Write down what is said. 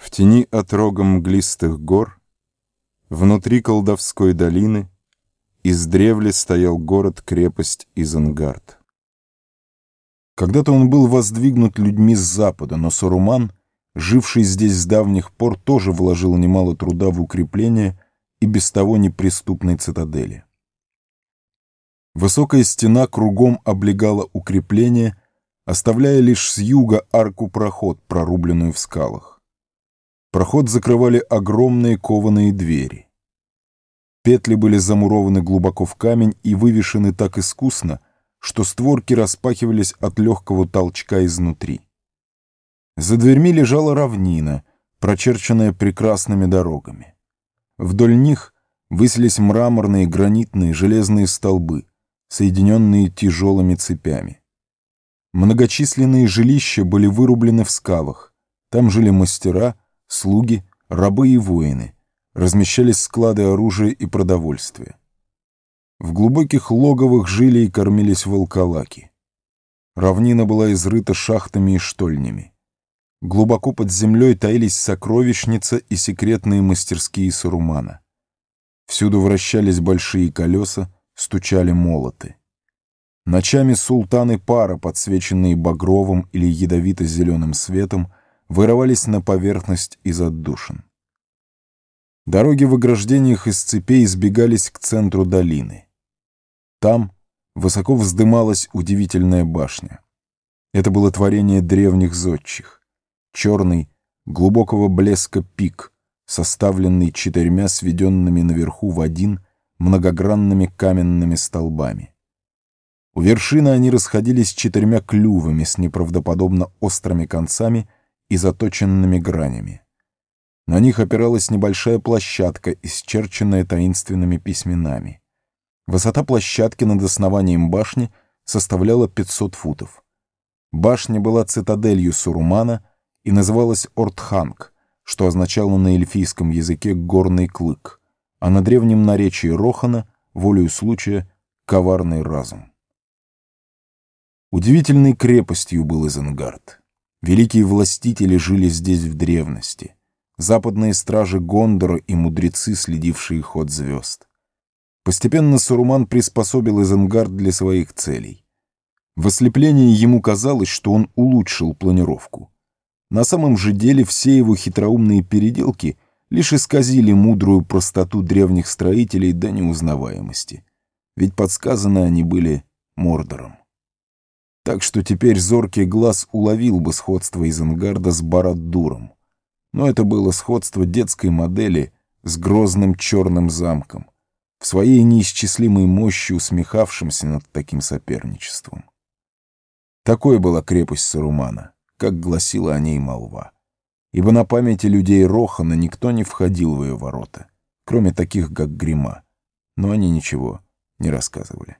В тени отрогом мглистых гор, Внутри колдовской долины, Издревле стоял город-крепость Изенгард. Когда-то он был воздвигнут людьми с запада, но Саруман, живший здесь с давних пор, тоже вложил немало труда в укрепление и без того неприступной цитадели. Высокая стена кругом облегала укрепление, оставляя лишь с юга арку-проход, прорубленную в скалах. Проход закрывали огромные кованые двери. Петли были замурованы глубоко в камень и вывешены так искусно, что створки распахивались от легкого толчка изнутри. За дверьми лежала равнина, прочерченная прекрасными дорогами. Вдоль них высились мраморные, гранитные, железные столбы, соединенные тяжелыми цепями. Многочисленные жилища были вырублены в скалах. Там жили мастера, слуги, рабы и воины, размещались склады оружия и продовольствия. В глубоких логовых жили и кормились волколаки. Равнина была изрыта шахтами и штольнями. Глубоко под землей таились сокровищница и секретные мастерские Сарумана. Всюду вращались большие колеса, стучали молоты. Ночами султаны пара, подсвеченные багровым или ядовито-зеленым светом, вырывались на поверхность из отдушин. Дороги в ограждениях из цепей сбегались к центру долины. Там высоко вздымалась удивительная башня. Это было творение древних зодчих. Черный, глубокого блеска пик, составленный четырьмя сведенными наверху в один многогранными каменными столбами. У вершины они расходились четырьмя клювами с неправдоподобно острыми концами — и заточенными гранями. На них опиралась небольшая площадка, исчерченная таинственными письменами. Высота площадки над основанием башни составляла 500 футов. Башня была цитаделью Сурумана и называлась Ортханг, что означало на эльфийском языке «горный клык», а на древнем наречии Рохана, волею случая, «коварный разум». Удивительной крепостью был Изенгард. Великие властители жили здесь в древности. Западные стражи Гондора и мудрецы, следившие ход звезд. Постепенно Саруман приспособил Изенгард для своих целей. В ослеплении ему казалось, что он улучшил планировку. На самом же деле все его хитроумные переделки лишь исказили мудрую простоту древних строителей до неузнаваемости. Ведь подсказаны они были Мордором. Так что теперь зоркий глаз уловил бы сходство Изенгарда с Бараддуром. Но это было сходство детской модели с грозным черным замком, в своей неисчислимой мощи усмехавшимся над таким соперничеством. Такой была крепость Сарумана, как гласила о ней молва. Ибо на памяти людей Рохана никто не входил в ее ворота, кроме таких, как Грима, но они ничего не рассказывали.